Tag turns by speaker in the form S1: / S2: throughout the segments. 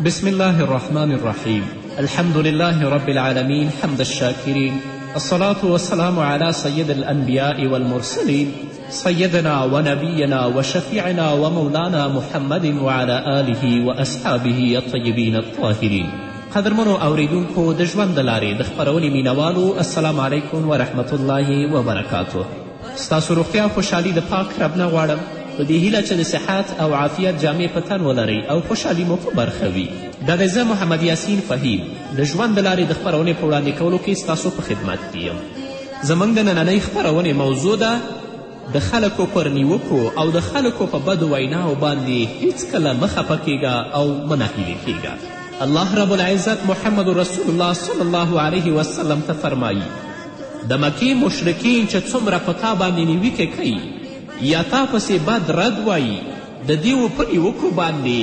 S1: بسم الله الرحمن الرحيم الحمد لله رب العالمين حمد الشاكرين الصلاة والسلام على سيد الأنبياء والمرسلين سيدنا ونبينا وشفيعنا ومولانا محمد وعلى آله وأصحابه الطيبين الطاهرين قدرمنو اوریدونکو د ژوند د لارې د خپرونې مینوالو السلام علیکم ورحمت الله وبرکاتو ستاسو روغتیا خوشحالي د پاک رب نه غواړم په دې هیله چې د صحت او عافیت جامې په تن ولرئ او خوشحالي مو په برخه وي دا دی زه محمد یاسین فهیم د ژوند د لارې د خپرونې په وړاندې کولو کې ستاسو په خدمت کې یم زموږ د نننۍ خپرونې موضوع ده د خلکو پر نیوکو او د خلکو په بدو ویناو باندې هیڅکله مه خفه کیږه او مه ناهیلې کیږه الله رب العزت محمد رسول الله صلی الله علیه وسلم ته فرمایی د مکې مشرکین چې څومره په تا باندې نیوکه کوي یا تا پسې بد رد وایي د دیو په نیوکو باندې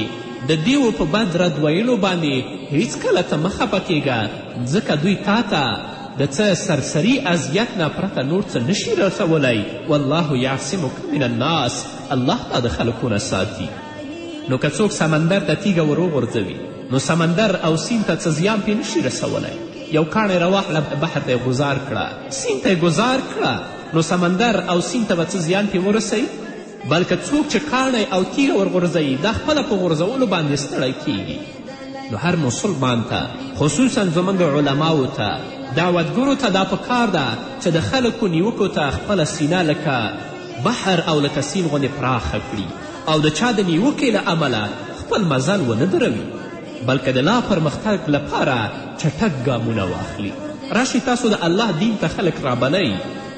S1: د دیو په بد رد ویلو باندې هیڅکله ته مه خفه کیږه ځکه دوی تا ته د څه سرسري اذیت نه پرته نور څه نشي رسولی والله یعصمک من الناس الله تا د خلکو نه ساتي نو که څوک سمندر ته تیږه وروغورځوي نو سمندر او سیند ته څه زیان پې نشي رسولی یو کاڼی راواخله بحر ته یې ګزار کړه سیند ته یې ګزار کړه نو سمندر او سیند ته به څه زیان پې ورسوي بلکه څوک چې کاڼی او تیره ورغورځوي دا خپله په غورځولو باندې ستړی کیږي نو هر مسلمان ته خصوصا زموږ علماو ته دعوتګرو ته دا پکار ده چې د خلکو نیوکو ته خپله سینه لکه بحر او لکه سیند غوندې پراخه کړي او د چا د نیوکې له امله خپل مزل ونه دروي بلکه د لا پرمختګ لپاره چټک ګامونه واخلي راشئ تاسو د الله دین ته خلک رابلئ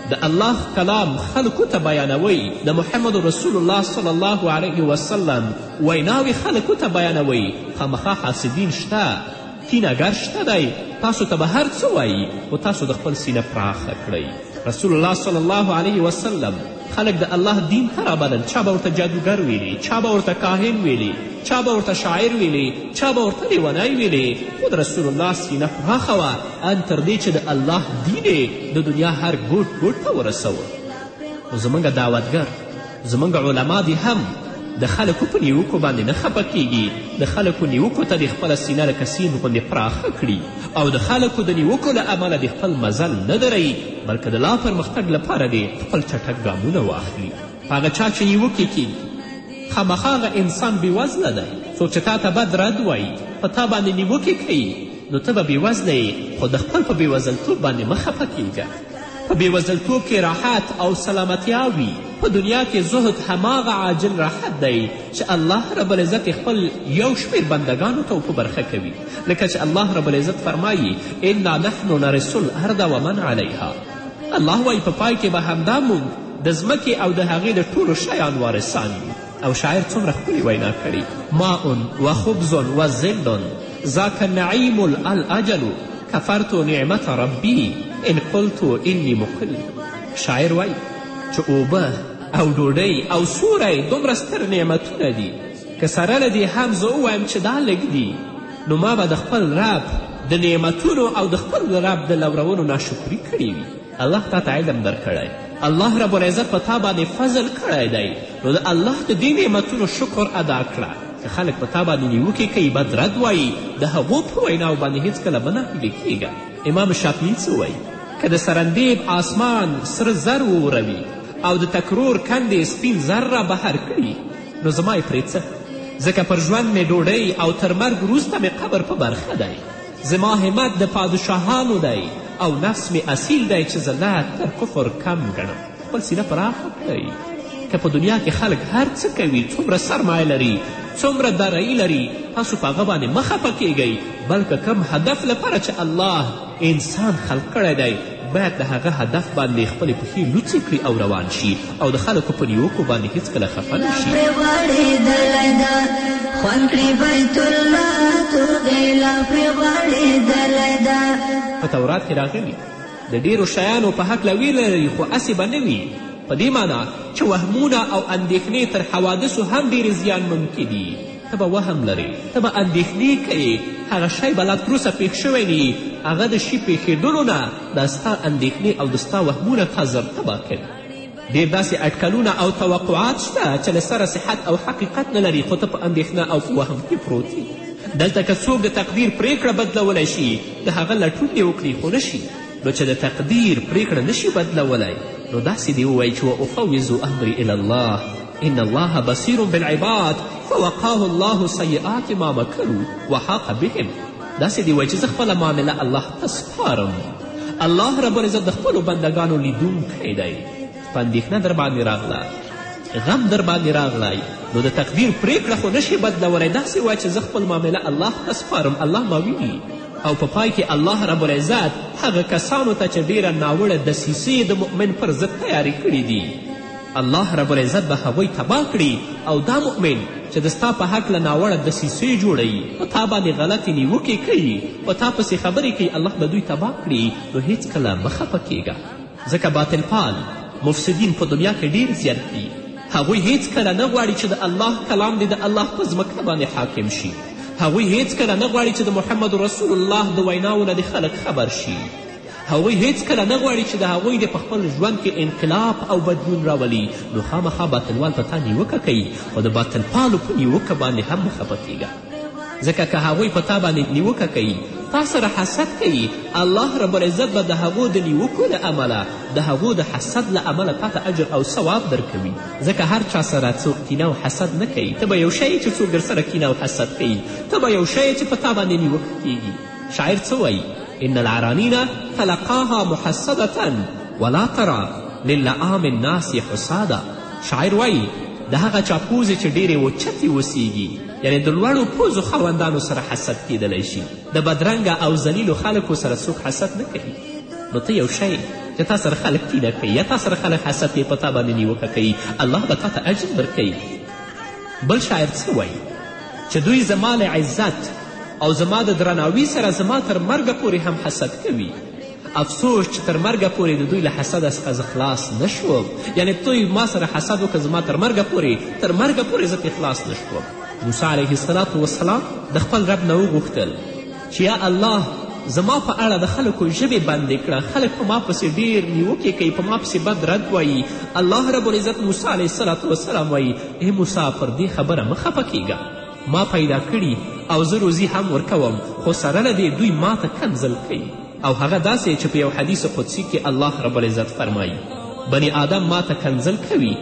S1: د الله کلام خلکو ته بیانوئ د محمد رسول الله صلی الله علیه وسلم ویناوې خلکو ته بیانوئ خامخا حاسدین شته تینه ګر شته دی تاسو ته به هر څه وایي خو تاسو د خپل سینه پراخه کړئ رسول الله صلی الله علیه وسلم خلک د الله دین ته رابلل چا به ورته جادوګر ویلي چا به ورته کاهن ویلي چا به ورته شاعر ویلي چا به ورته لیونی ویلي خو د رسول الله سینه پراخه وه ان تر دې چې د الله دین د دنیا هر ګوټ ګوټ ته ورسوه نو زموږ دعوتګر زموږ علما دې هم د خلکو په نیوکو باندې نه خپه کیږي د خلکو نیوکو ته دې خپله سینه لکه سیند غوندې پراخه کړي او د خلکو د نیوکو له امله دې خپل مزل نه دروي بلکې د لا پرمختګ لپاره دې خپل چټک ګامونه واخلي هغه چا چې نیوکې کیږي خامخا هغه انسان بېوزله دی څوک چې تا ته بد رد وایي په تا باندې نیوکې کوي نو ته به بېوزله یې خو د خپل په بېوزلتوب باندې مه خفه کیږه په بېوزلتوب کې راحت او سلامتیا وي په دنیا کې زهد هماغه عاجل راحت دی چې الله رب العزت خپل یو شمېر بندګانو ته په برخه کوي لکه چې الله رب العزت فرمایي انا نحن نرس الارض ومن علیها الله وایي په پای کې به همدا موږ د ځمکې او د هغې د ټولو شیان وارثان یو او شاعر څومره ښکلې وینا کړې ماء و خبز و ظل ذاک نعیم الاجل کفرت نعمت ربی ان قلت انی مقل شاعر وایي چې اوبه او ډوډۍ او سوری دومره ستر نعمتونه دي که سره له دې هم زه ووایم چې دا لږ دي نو ما به د خپل رب د نعمتونو او د خپل رب د لورولو ناشکري کړې وي الله تا ته علم درکړی الله رب العزت په تا باندې فضل کړی دی نو د الله د دې نعمتونو شکر ادا کړه که خلک په تا باندې نیوکې کوي بد رد وایي د هغو په ویناو باندې هیڅکله مه ناهیلې کیږه امام شافعي څه وایي که د سرندیب آسمان سره زر ووروي او د تکرور کندې سپین زر را بهر کړي نو زما یې پرې څه ځکه پر ژوند مې ډوډۍ او تر مرګ وروسته مې قبر په برخه دی زما همت د پادشاهانو دی او نفس مې اصیل دی چې ذلت تر کفر کم ګڼم خپل سینه پراخه کړئ که په دنیا کې خلک هر څه کوي څومره سرمایه لري څومره دارایي لري تاسو په هغه باندې مه خفه کیږئ بلکه کم هدف لپاره چې الله انسان خلق کړی دی باید د هغه هدف باندې خپلې پښې لوڅې کړي او روان شي او د خلکو په نیوکو باندې هیڅکله خفه نه شي په تورات کې راغلي د ډیرو شیانو په هکله ویره لري خو هسې به نه وي په دې معنا چې وهمونه او اندېښنې تر حوادثو هم ډېرې زیانمنونکې دي ته به وهم لرې، ته به اندېښنې کوې، هغه شی به لا تر اوسه پېښ شوی نه وي، هغه د شي پېښېدلو نه دا ستا اندېښنې او د ستا وهمونه تا زر تباه کوي. ډېر داسې اټکلونه او توقعات شته چې له سره صحت او حقیقت نه لري، خو ته په اندېښنه او په وهم کې پروت یې. دلته که څوک د تقدیر پرېکړه بدلولی شي، د هغه لټون دې وکړي، خو نه شي. نو چې د تقدیر پرېکړه نه شي بدلولی، نو داسې دې ووایي چې وافوض امري الی الله. ان الله بصیر بالعباد فوقاه الله سیئات ما مکرو وحاق بهم داسې دی وایي چې زه خپله معامله الله ته سپارم الله رب العزت د خپلو بندګانو لیدونکی دی په اندېښنه در باندې راغله غم در باندې راغلی نو د تقدیر پریکړه خو نشي بدلولی داسې وایي چې زه خپل معامله الله ته سپارم الله ما ویني او په پای کې الله رب العزت هغه کسانو ته چې ډیره ناوړه دسیسې د مؤمن پر ضد تیارې کړې دي الله رب العزت به هغوی تباه کړي او دا مؤمن چې د ستا په هکله ناوړه دسیسې جوړوي په تا باندې غلطې نیوکې کوي په تا پسې خبرې کوي الله به دوی تباه کړي نو هیڅکله مه خفه کیږه ځکه باطلپال مفسدین په دنیا کې ډیر زیات دي هغوی هیڅکله نه غواړي چې د الله کلام دې د الله په ځمکه باندې حاکم شي هغوی هیڅکله نه غواړي چې د محمد رسول الله د ویناو نه دې خلک خبر شي هغوی هېڅکله نه غواړي چې د هغوی دې په خپل ژوند کې انقلاب او بدلون راولي نو خامخا باطلوال په تا نیوکه کوي خو د باطلپالو په نیوکه باندې هم مه خفه کیږه ځکه که هغوی په تا باندې نیوکه کوي تا سره حسد کوي الله رب العزت به د هغو د نیوکو له امله د هغو د حسد له امله تا ته اجر او ثواب درکوي ځکه هر چا سره څوک کینه او حسد نه کوي ته به یو شی چې څوک در سره کینه او حسد کوي ته به یو شی چې په تا باندې نیوکه کیږي شاعر څه وایي ان العرانین تلقاها محسبه ولا ترا للعام الناس حسادا شاعر وایي د هغه چا پوزې چې ډېرې اوچتې اوسیږي یعنې د لوړو پوزو خاوندانو سره حسد کیدلی شي د بدرنګه او ذلیلو خلکو سره څوک حسد نه کوي نو ته یو شی چې تا سره خلک کینه کوي یا تا سره خلک حسد کوي په تا باندې نیوکه کوي الله به تا ته اجر درکوي بل شاعر څه وایي چې دوی زما له عزت او زما د درناوي سره زما تر مرګه پورې هم حسد کوي افسوس چې تر مرګه پورې د دوی له حسده څخه زه خلاص نه شوم یعنې دوی ما سره حسد وکړه زما تر مرګه پورې تر مرګه پورې زه پرې خلاص نه شوم موسی علیه السلام د خپل رب نه وغوښتل چې یا الله زما په اړه د خلکو ژبې بندې کړه خلک په ما پسې ډیر نیوکې کوي په ما پسې بد رد وایي الله رب العزت موسی علیه السلام وسلام وایي ای موسی پر دې خبره مه خفه کیږه ما پیدا کړي او زه روزي هم ورکوم خو سره له دې دوی ما ته کنزل کوي او هغه داسې چې په یو حدیث قدسي کې الله رب العزت فرمایي بني آدم ما ته کنزل کوي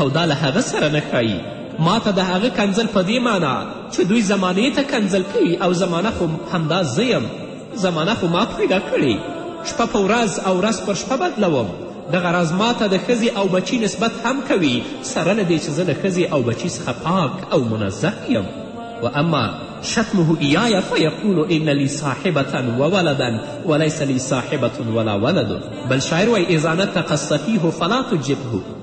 S1: او دا له هغه سره نه ښایي ما ته د هغه کنځل په دې معنا چې دوی زمانې ته کنځل کوي او زمانه خو همدا زه یم زمانه خو ما پیدا کړې شپه په ورځ او ورځ پر شپه بدلوم دغه راز ما ته د ښځې او بچي نسبت هم کوي سره له دې چې زه له ښځې او بچي څخه پاک او منزه یم و اما شتمه ایای فیقول ان لی صاحبتا و ولدا ولیس لی صاحبة ولا ولد بل شاعر وایي اذا نطق السفیه فلا تجبه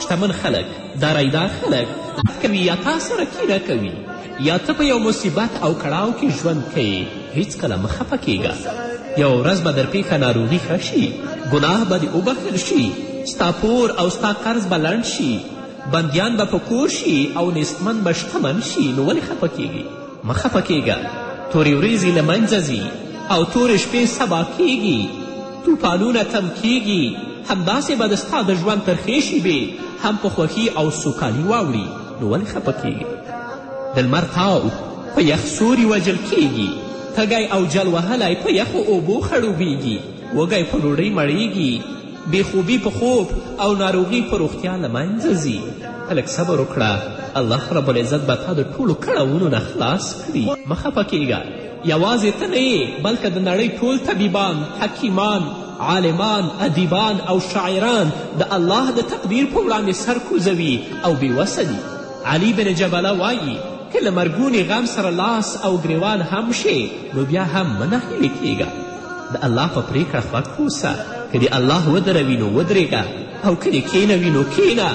S1: شتمن خلک دارایدار خلک کوي یا تا سره کینه کوي یا ته په یو مصیبت او کړاو کې ژوند کوي هیڅکله مه خفه کیږه یوه ورځ به در پیښه ناروغي ښه شي ګناه به دې وبخښل شي ستا پور او ستا قرض به لنډ شي بندیان به په کور شي او نیستمن به شتمن شي نو ولې خفه کیږي مه خفه کیږه تورې وریځې له منځه ځي او تورې شپې سبا کیږي توپانونه تم کیږي همداسې به د ستا د ژوند ترخې شیبې هم په خوښي او سوکالي واوړي نو ولې خفه کیږي د لمر تاو په یخ سوري وژل کیږي تږی او جل وهلی په یخو اوبو خړوبیږي وږی په ډوډۍ مړیږي بېخوبي په خوب او ناروغي په روغتیا له منځه ځي ته لږ صبر وکړه الله رب العزت به تا د ټولو کړاوونو نه خلاص کړي مه خفه کیږه یوازې ته نه یې بلکې د نړۍ ټول طبیبان حکیمان عالمان ادیبان او شاعران د الله د تقدیر په وړاندې سر کوزوي او بېوسه دي علي بن جبله وایي که له مرګوني غم سره لاس او ګریوان هم شې نو بیا هم مه نهیلې کیږه د الله په پرېکړه خوښ اوسه که دې الله ودروي نو ودرېږه او که دې کینوي نو کینه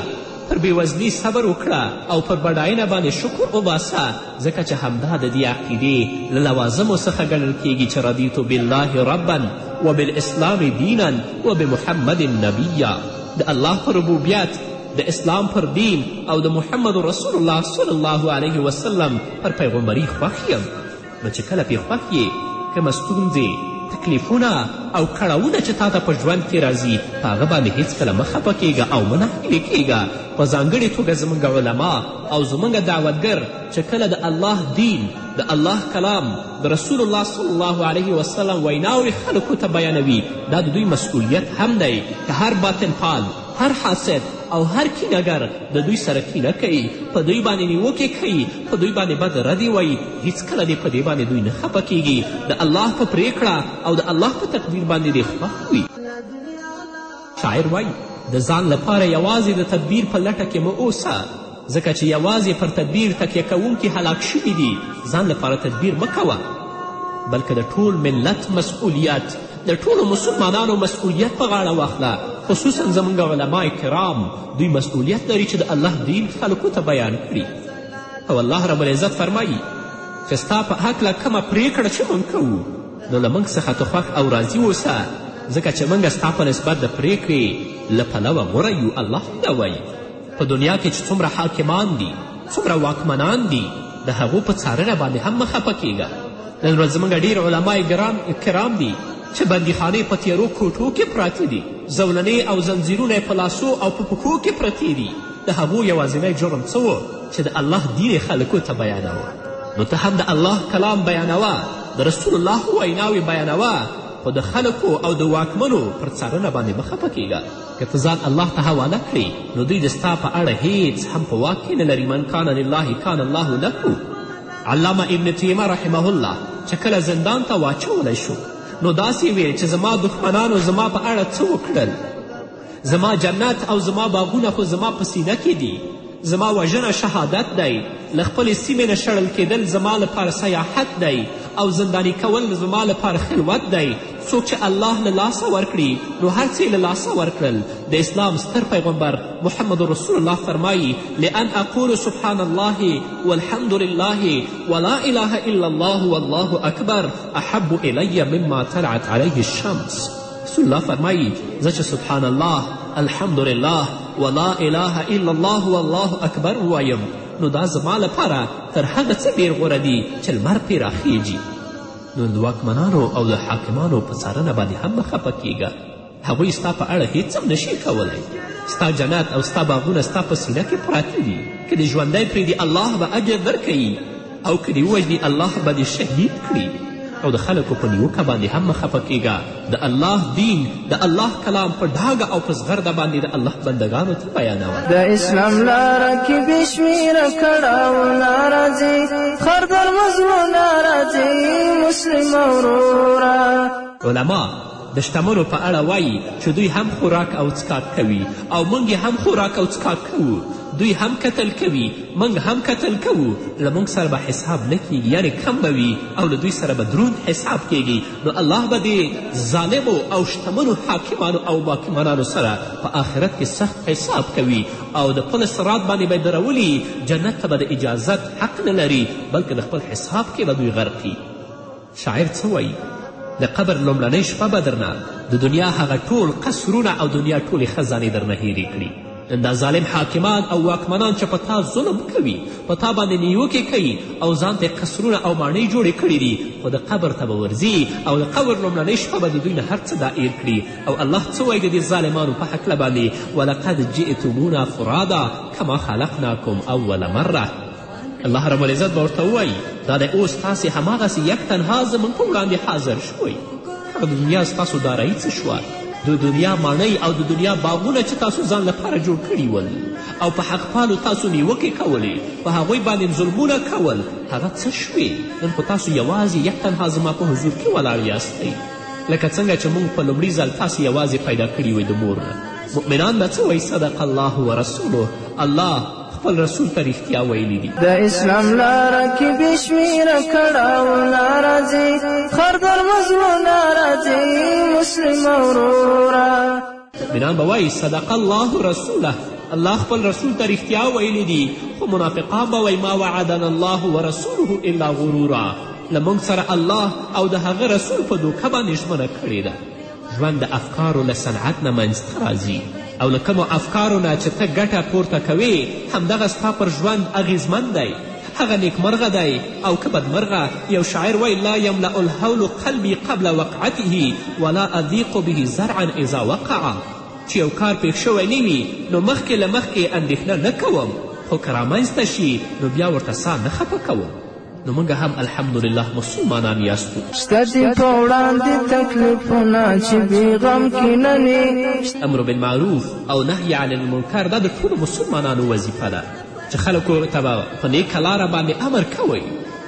S1: پر بېوزلي صبر وکړه او پر بډاینه باندې شکر وباسه ځکه چې همدا د دې عقیدې له لوازمو څخه ګڼل کیږي چې رضیتو بالله ربا وبالاسلام دینا وبمحمد نبیا د الله پر ربوبیت د اسلام پر دین او د محمد رسول الله صلی الله علیه وسلم پر پیغمبري خوښ یم نو چې کله پې خوښ یې کومه ستونزې، تکلیفونه او کړاوونه چې تاته په ژوند کې راځي په هغه باندې هیڅکله مه خپه کیږه او مه ناهیلې کیږه په ځانګړې توګه زموږ علما او زموږ دعوتګر چې کله د الله دین د الله کلام د رسول الله صلی الله علیه وسلم ویناوې خلکو ته بیانوي دا د دوی مسئولیت هم دی که هر باطن پال هر حاسد او هر کینه ګر د دوی سره کینه کوي په دوی باندې نیوکې کوي په دوی باندې بد ردې وایي هیڅکله دې په دې باندې دوی نه خفه کیږي د الله په پریکړه او د الله په تقدیر باندې دې خوښ وي شاعر وایي د ځان لپاره یوازې د تدبیر په لټه کې مه اوسه ځکه چې یوازې پر تدبیر تکیه کوونکي هلاک شوي دي ځان لپاره تدبیر مه کوه بلکې د ټول ملت مسئولیت د ټولو مسلمانانو مسئولیت په غاړه واخله خصوصا زموږ علما کرام دوی مسئولیت لري چې د الله دین خلکو ته بیان کړي او الله رب العزت فرمایي چې ستا په هکله کومه پریکړه چې موږ کوو نو له موږ څخه ته خوښ او راضي اوسه ځکه چې موږ ستا په نسبت د پریکړې له پلوه غوره یو الله دا وایي په دنیا کې چې څومره حاکمان دي څومره واکمنان دي د هغو په څارنه باندې هم مه خفه کیږه نن ورځ زموږ ډېر علما ګرام کرام دي چې بندیخانې په تیرو کوټو کې پراته دي زولنې او زنځیرونه په لاسو او په پښو کې پرتې دي د هغو یوازینی جرم څه و چې د الله دین یې خلکو ته بیانوه نو ته هم د الله کلام بیانوه د رسول الله ویناوې بیانوه خو د خلکو او د واکمنو پر څارنه باندې مه خفه کیږه که ته ځان الله ته حواله کړې نو دوی د ستا په اړه هیڅ هم په واک کې نه لري من کان لله کان الله له علامه ابن تیمه رحمه الله چې کله زندان ته واچولی شو نو داسې ویل چې زما دښمنانو زما په اړه څه وکړل زما جنت او زما باغونه خو زما په سینه کې دي زما وژنه شهادت دی له خپلې سیمې نه شړل کېدل زما لپاره سیاحت دی او زنداني کول زما لپاره خلوت دی څوک چې الله له لاسه ورکړي نو هر څه له لاسه ورکړل د اسلام ستر پیغمبر محمد رسول الله فرمایي لان اقول سبحان الله والحمد لله ولا اله الا الله والله اکبر احب الی مما طلعت علیه الشمس رسول الله فرمایی زه چې سبحان الله الحمدلله ولا اله الا الله والله اکبر ووایم نو دا زما لپاره تر هغه څه ډېر غوره دي چې لمر پرې راخیږي نو د واکمنانو او د حاکمانو په څارنه باندې هم مه خفه کیږه هغوی ستا په اړه هیڅ هم نشي کولی ستا جنت او ستا باغونه ستا په سینه کې پراته دي که د ژوندی پرېږدي الله به اجر درکوي او که دې ووژني الله به دې شهید کړي او د خلکو په نیوکه باندې هم مه خفه کیږه د الله دین د الله کلام په ډاګه او په زغرده باندې د الله بندګانو ته بیانوه
S2: د اسلام لاره کې بې شمېره کړاوونه راځي خر درمزلونه راځي مسلمه وروره
S1: علما د شتمنو په اړه وایي چې دوی هم خوراک او څکاک کوي او موږ یې هم خوراک او څکاک کوو دوی هم کتل کوي موږ هم کتل کوو له موږ سره به حساب نه کیږي یعنې کم به وي او له دوی سره به دروند حساب کیږي نو الله به دې ظالمو او شتمنو حاکمانو او واکمنانو سره په آخرت کې سخت حساب کوي او د پل صراط باندې به درولي جنت ته به د اجازت حق نه لري بلکې د خپل حساب کې به دوی غرقي شاعر څه وایي د قبر لومړنۍ شپه به درنه د دنیا هغه ټول قصرونه او دنیا ټولې خزانې درنه هیرې کړي نن دا ظالم حاکمان او واکمنان چې په تا ظلم کوي په تا باندې نیوکې کوي او ځان ته قصرونه او ماڼۍ جوړې کړي دي خو د قبر ته به ورځي او د قبر لومړنۍ شپه به د دوی نه هر څه دایر کړي او الله څه وایي د دې ظالمانو په هکله باندې ولقد جئتمونا فرادا کما خلقناکم اول مره الله رب العزت به ورته ووایي دا دی اوس تاسې هماغسې یک تنها زموږ په وړاندې حاضر شوئ هغه د دنیا ستاسو دارایی څه شوه د دنیا ماڼۍ او د دنیا باغونه چې تاسو ځان لپاره جوړ کړي ول او په حق پالو تاسو نیوکې کولې په هغوی باندې ظلمونه کول هغه څه شوې نن خو تاسو یوازې یک تنها زما په حضور کې ولاړ یاستئ لکه څنګه چې موږ په لومړي ځل تاسې یوازې پیدا کړي وئ د مور نه مؤمنان به څه وایي صدق الله ورسوله الله خپل رسول ته رښتیا ویلي دي
S2: د اسلام لاره کې بې شمېره کړاوونه راځي خر در مزلونه راځي مسلمه وروره
S1: اطمینان به وایي صدق الله رسوله الله خپل رسول ته رښتیا ویلي دي خو منافقان به وایي ما وعدنا الله ورسوله الا غرورا له موږ سره الله او د هغه رسول په دوکه باندې ژمنه کړې ده ژوند د افکارو له صنعت نه منځته راځي او له کومو افکارو نه چې ته ګټه پورته کوې همدغه ستا پر ژوند اغیزمن دی هغه نیکمرغه دی او که بدمرغه یو شاعر وایي لا یملأ الحول قلبی قبل وقعته ولا اضیق به زرعا اذا وقع چې یو کار پېښ شوی نه وي نو مخکې له مخکې اندېښنه نه کوم خو که رامنځته شي نو بیا ورته ساه نه خپه کوم نو موږ هم الحمدلله مسلمانان یاستو
S2: ستاسې په وړاندې تکلیفونه چې بېغم کیننې
S1: امر بالمعروف او نهی عن المنکر دا د ټولو مسلمانانو وظیفه ده چې خلکو ته به په نیکه لاره باندې امر کوئ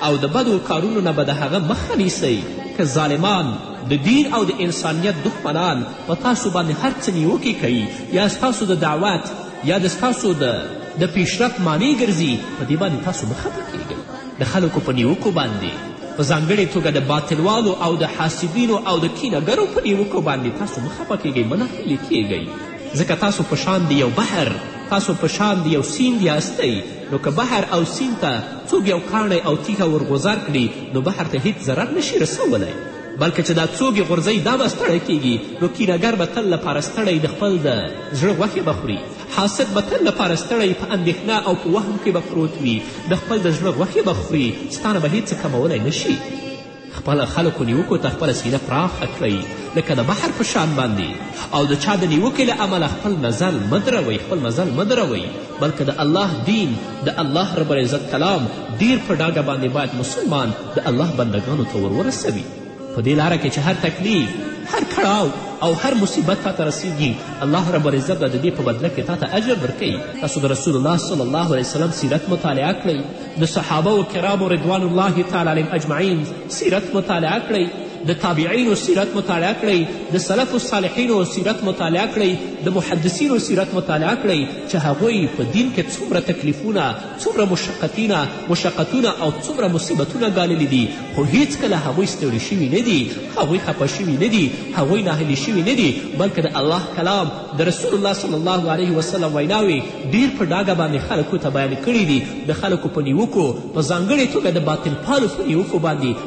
S1: او د بدو کارونو نه به د هغه مخه نیسئ که ظالمان د دین او د انسانیت دښمنان په تاسو باندې هر څه نیوکې کوي یا ستاسو د دعوت یا د ستاسو د د پیشرفت معنی ګرځي په دې باندې تاسو مه خپه کیږئ د خلکو په نیوکو باندې په ځانګړې توګه د باطلوالو او د حاسدینو او د کینهګرو په نیوکو باندې تاسو مه خپه کیږئ مه ناهیلې کیږئ ځکه تاسو په شان د یو بحر تاسو په شان د یو سیند یاستئ نو که بحر او سیند ته څوک یو کاڼی او تیږه ورغوځار کړي نو بحر ته هیڅ ضرر نشي رسولی بلکه چې دا څوګې غورځوي دا به ستړی کیږي نو کینهګر به تل لپاره ستړی د خپل د زړه غوښې به خوري حاسد به تل لپاره ستړی په اندېښنه او په وهم کې به پروت وي د خپل د زړه غوښې به خوري ستا نه به هېڅ څه کمولی نه شي خپله خلکو نیوکو ته خپله سینه پراخه کړئ لکه د بحر په شان باندې او د چا د نیوکې له امله خپل مزل مه دروئ خپل مزل مه دروئ بلکې د الله دین د الله رب العزت کلام ډیر په ډاګه باندې باید مسلمان د الله بندګانو ته ور ورسوي په دې لاره کې چې هر تکلیف هر کړاو او هر مصیبت تا ته رسیږي الله رب العزت به د دې په بدله کې تا ته اجر درکوي تاسو د رسول الله صلی الله علیه وسلم سیرت مطالعه کړئ د صحابه و کرامو رضوان الله تعالی علیهم اجمعین سیرت مطالعه کړئ د تابعینو سیرت مطالعه کړئ د سلف الصالحینو سیرت مطالعه کړئ د محدثینو سیرت مطالعه کړئ چې هغوی په دین کې څومره تکلیفونه څومره مشقتونه مشقتونه او څومره مصیبتونه ګاللي دي خو هیڅکله هغوی ستړي شوي نه دي هغوی خفه شوي نه دي هغوی ناهیلي شوي نه دي بلکې د الله کلام د رسول الله صلی الله علیه وسلم ویناوې ډیر په ډاګه باندې خلکو ته بیان کړي دي د خلکو په نیوکو په ځانګړې توګه د باطل پالو په نیوکو باندې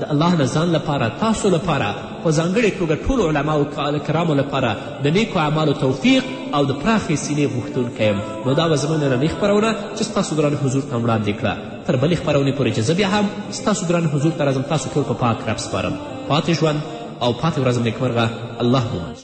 S2: د
S1: الله نه ځان لپاره تاسو لپاره په ځانګړې توګه ټولو علماو کرامو لپاره د نیکو اعمالو توفیق او د پراخې سینې غوښتونکی یم نو دا به زما نننۍ خپرونه چې ستاسو ګران حضور ته وړاندې کړه تر بلې خپرونې پورې چې زه بیا هم ستاسو ګران حضور ته راځم تاسو ټول په پاک رب سپارم پاتې ژوند
S2: او پاتې ورځم نیکمرغه الله مو